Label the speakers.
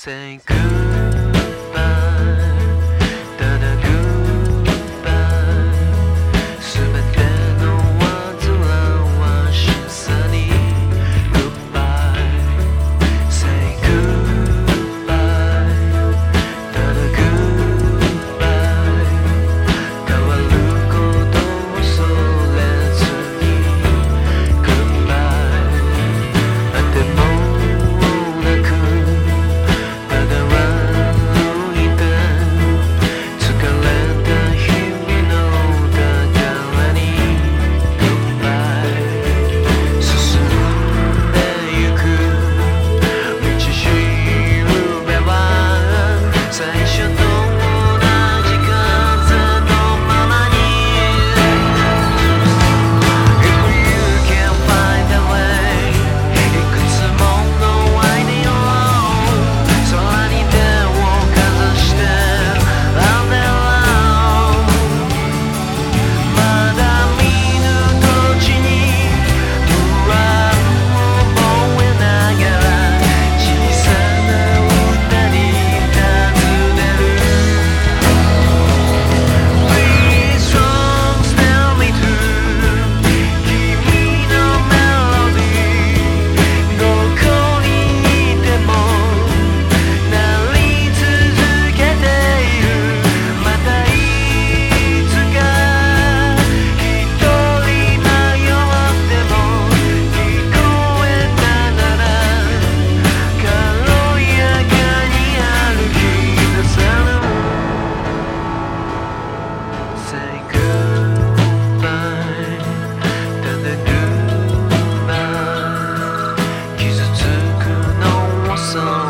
Speaker 1: Say good. so